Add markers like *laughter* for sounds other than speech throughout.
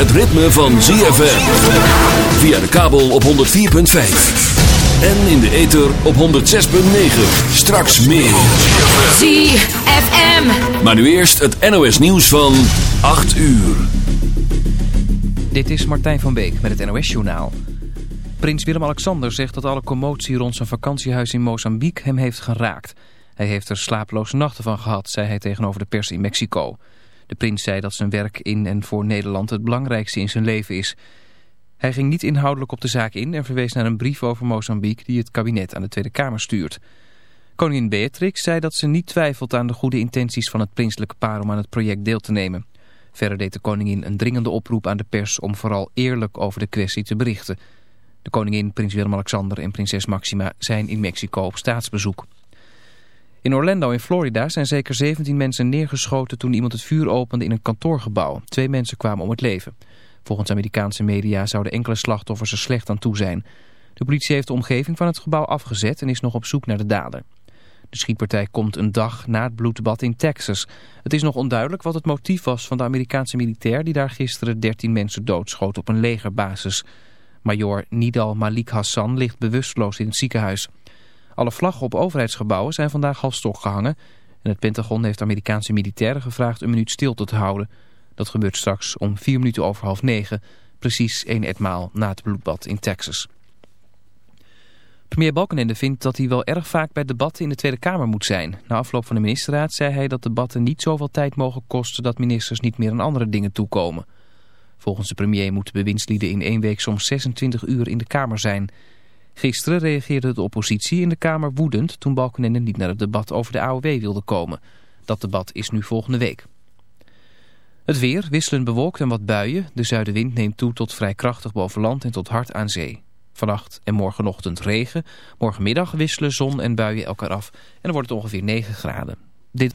Het ritme van ZFM. Via de kabel op 104.5. En in de ether op 106.9. Straks meer. ZFM. Maar nu eerst het NOS nieuws van 8 uur. Dit is Martijn van Beek met het NOS-journaal. Prins Willem-Alexander zegt dat alle commotie rond zijn vakantiehuis in Mozambique hem heeft geraakt. Hij heeft er slapeloze nachten van gehad, zei hij tegenover de pers in Mexico. De prins zei dat zijn werk in en voor Nederland het belangrijkste in zijn leven is. Hij ging niet inhoudelijk op de zaak in en verwees naar een brief over Mozambique die het kabinet aan de Tweede Kamer stuurt. Koningin Beatrix zei dat ze niet twijfelt aan de goede intenties van het prinselijke paar om aan het project deel te nemen. Verder deed de koningin een dringende oproep aan de pers om vooral eerlijk over de kwestie te berichten. De koningin, prins Willem-Alexander en prinses Maxima zijn in Mexico op staatsbezoek. In Orlando in Florida zijn zeker 17 mensen neergeschoten toen iemand het vuur opende in een kantoorgebouw. Twee mensen kwamen om het leven. Volgens Amerikaanse media zouden enkele slachtoffers er slecht aan toe zijn. De politie heeft de omgeving van het gebouw afgezet en is nog op zoek naar de dader. De schietpartij komt een dag na het bloedbad in Texas. Het is nog onduidelijk wat het motief was van de Amerikaanse militair... die daar gisteren 13 mensen doodschoot op een legerbasis. Major Nidal Malik Hassan ligt bewusteloos in het ziekenhuis. Alle vlaggen op overheidsgebouwen zijn vandaag half stok gehangen... en het Pentagon heeft Amerikaanse militairen gevraagd een minuut stilte te houden. Dat gebeurt straks om vier minuten over half negen... precies één etmaal na het bloedbad in Texas. Premier Balkenende vindt dat hij wel erg vaak bij debatten in de Tweede Kamer moet zijn. Na afloop van de ministerraad zei hij dat debatten niet zoveel tijd mogen kosten dat ministers niet meer aan andere dingen toekomen. Volgens de premier moeten bewindslieden in één week soms 26 uur in de Kamer zijn. Gisteren reageerde de oppositie in de Kamer woedend toen Balkenende niet naar het debat over de AOW wilde komen. Dat debat is nu volgende week. Het weer wisselend bewolkt en wat buien. De zuidenwind neemt toe tot vrij krachtig boven land en tot hard aan zee. Vannacht en morgenochtend regen. Morgenmiddag wisselen zon en buien elkaar af. En dan wordt het ongeveer 9 graden. Dit...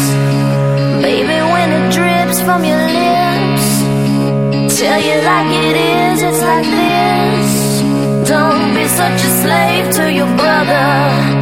Baby, when it drips from your lips Tell you like it is, it's like this. Don't be such a slave to your brother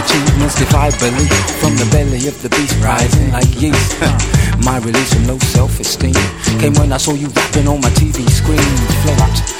achievements From the belly of the beast rising like yeast *laughs* My release from low self-esteem. Came when I saw you rapping on my TV screen. Float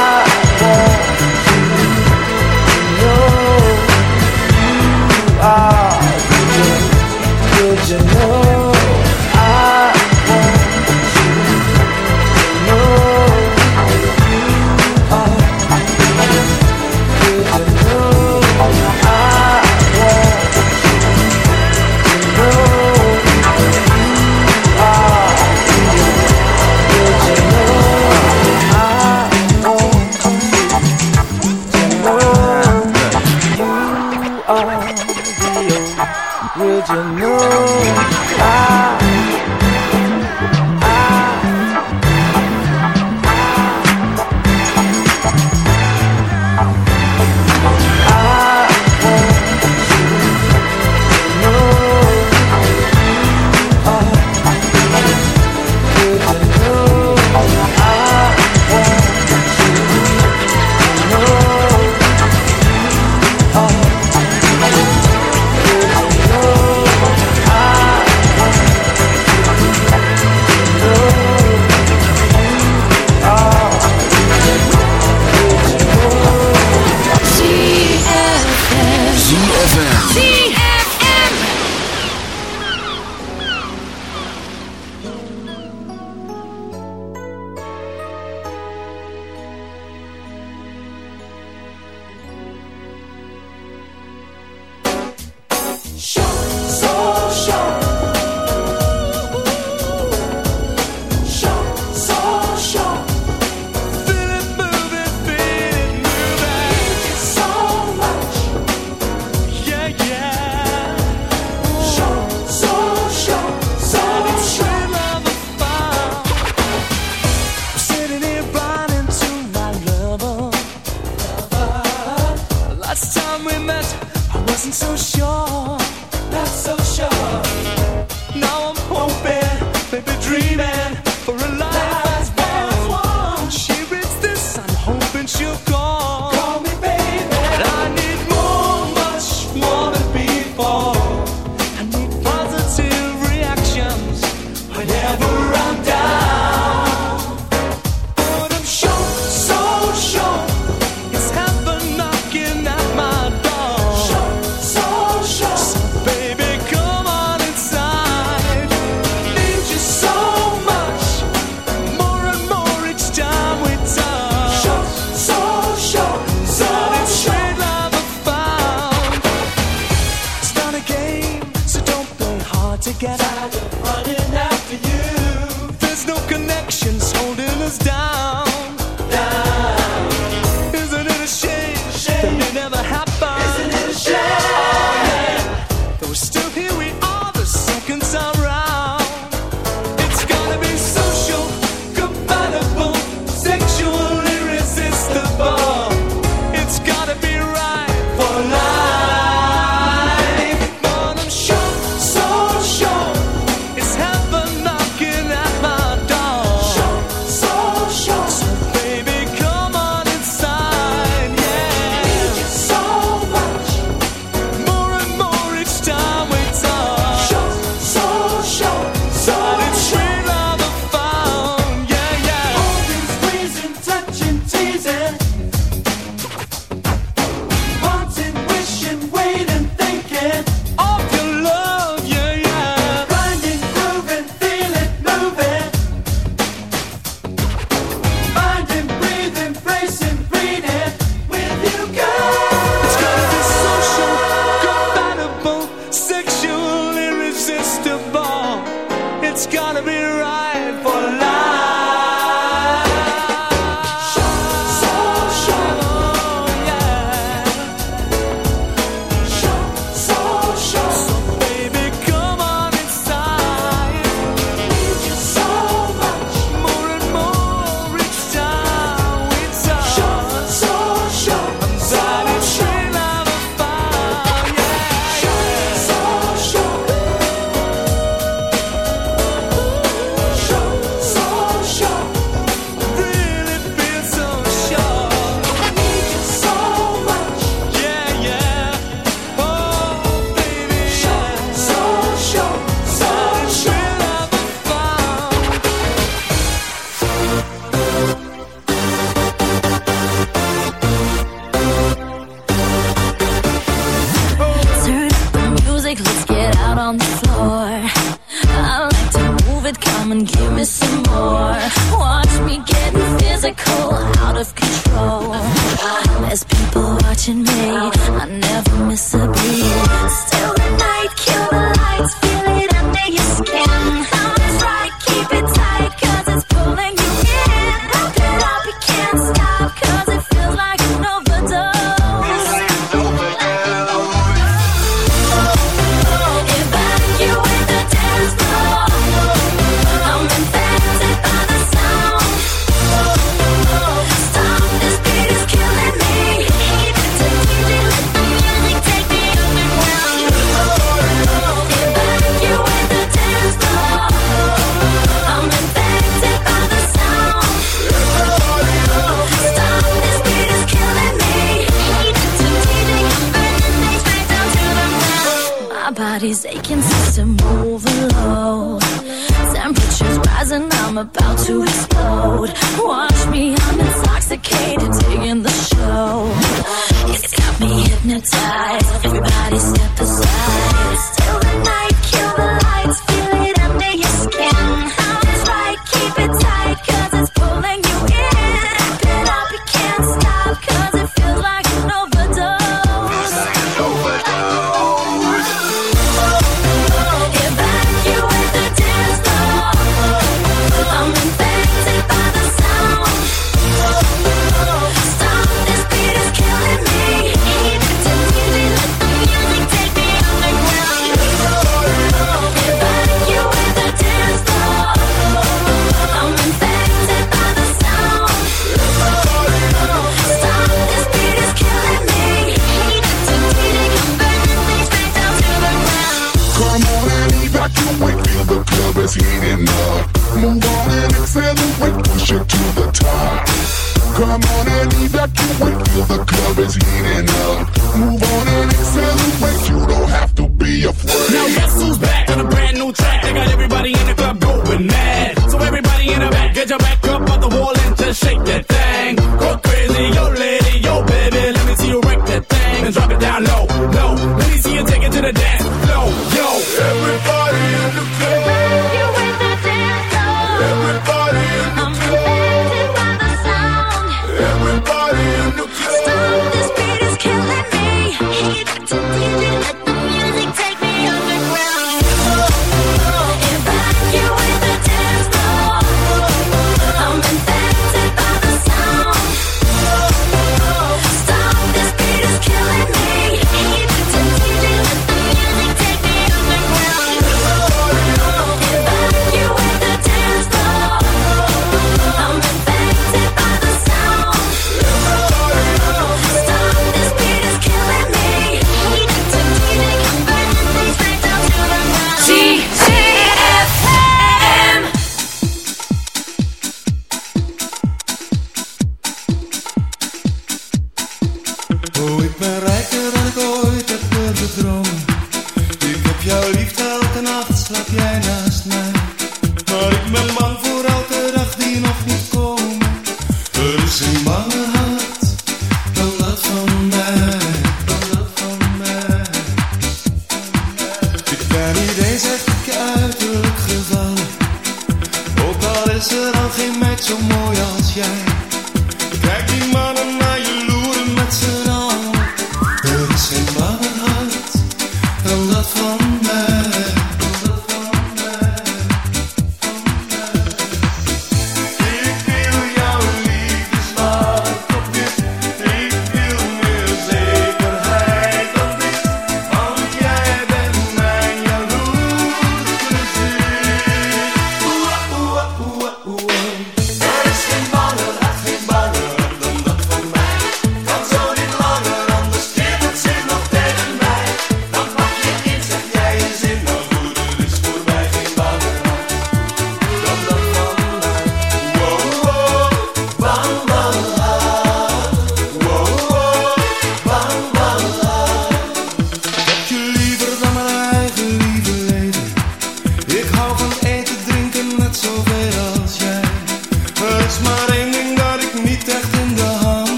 you know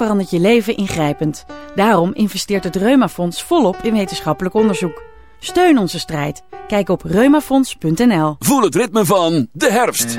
verandert je leven ingrijpend. Daarom investeert het Reumafonds volop in wetenschappelijk onderzoek. Steun onze strijd. Kijk op reumafonds.nl. Voel het ritme van de herfst.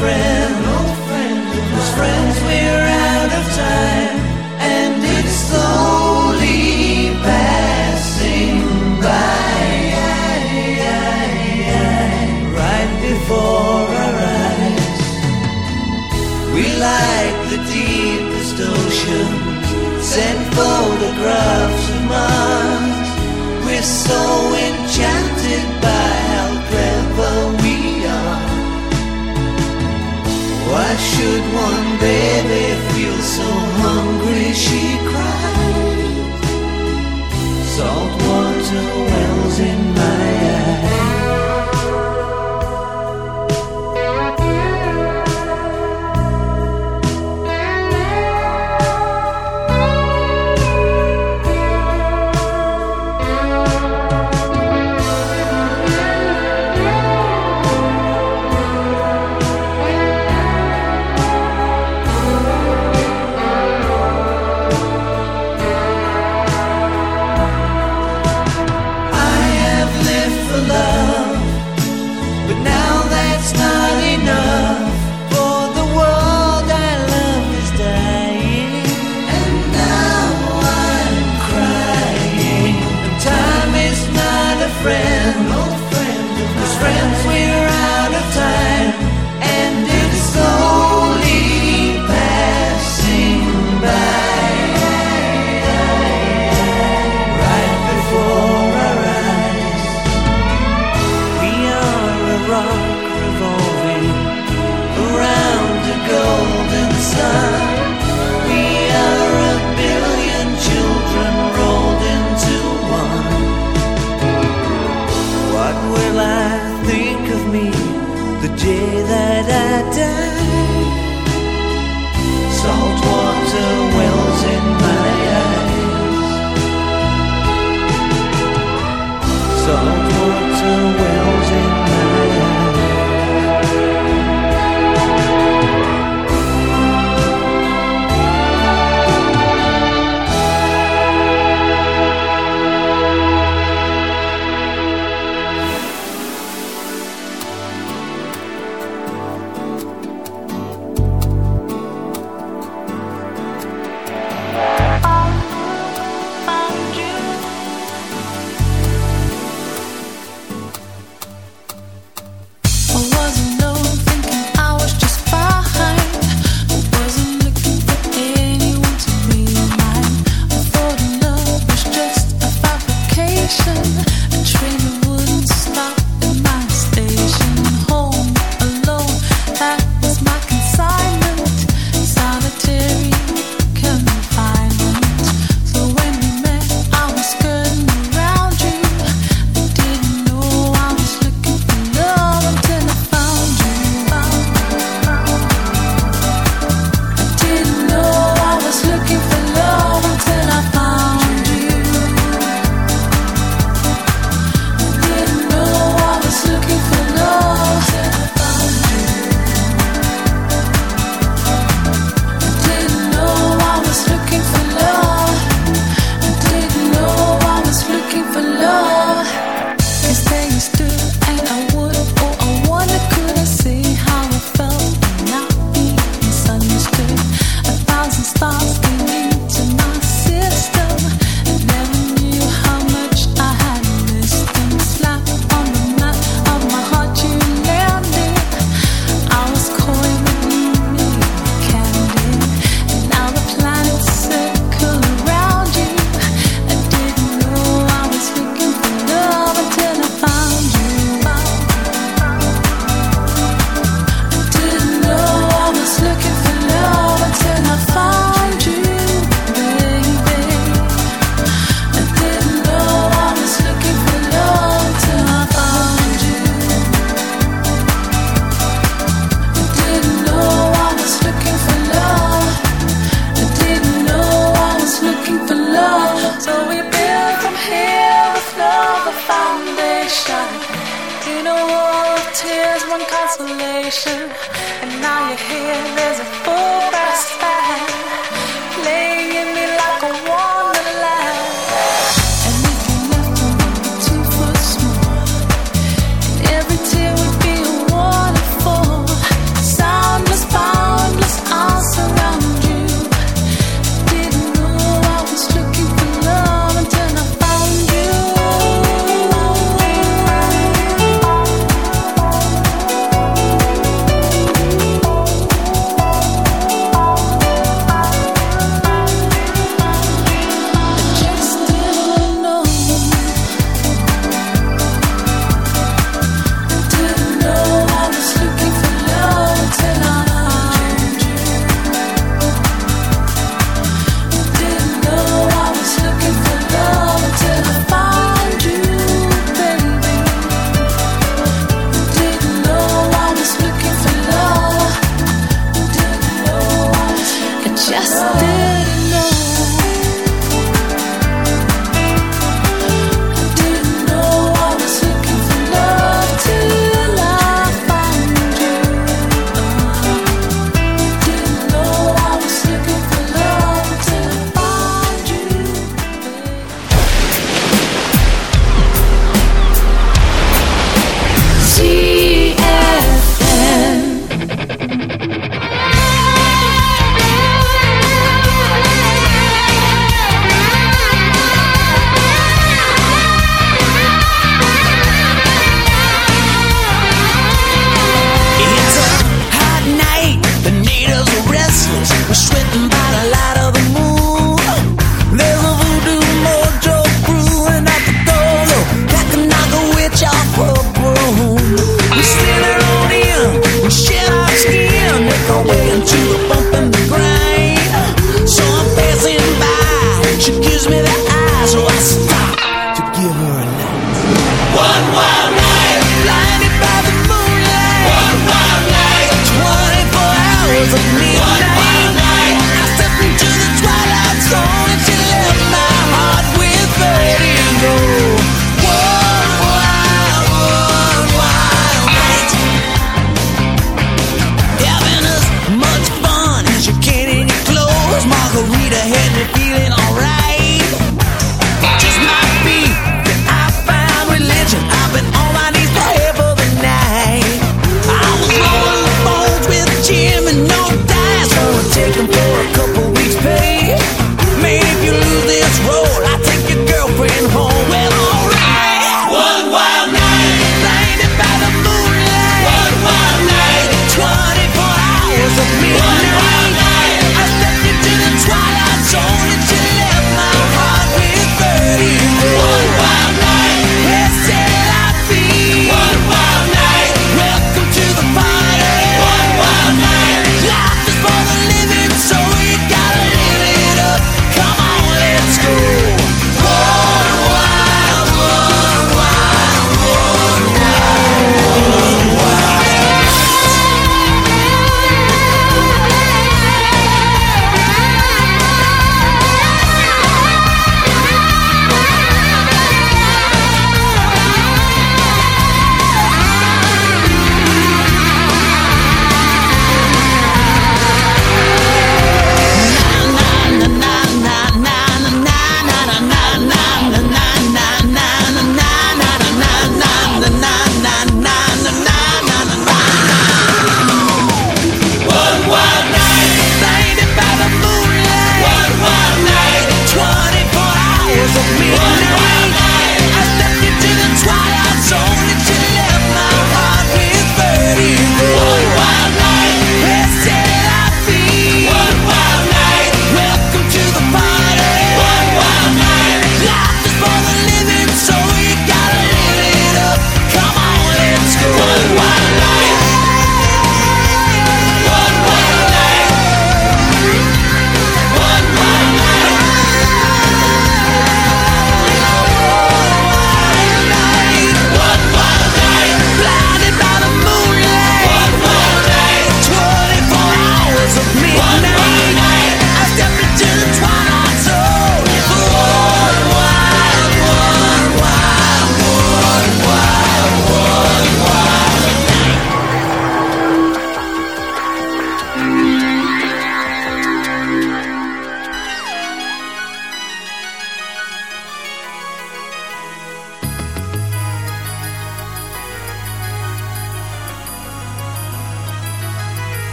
friend, old friend, as friends we're out of time, and it's slowly passing by, right before our eyes. We like the deepest ocean, send photographs of Mars. We're so should one baby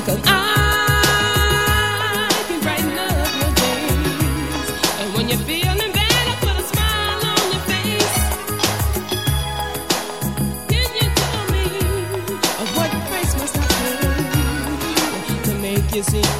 because I can brighten up your days. And when you're feeling bad, I put a smile on your face. Can you tell me what must I to make you see?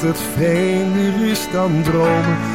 Het vreemder is dan dromen.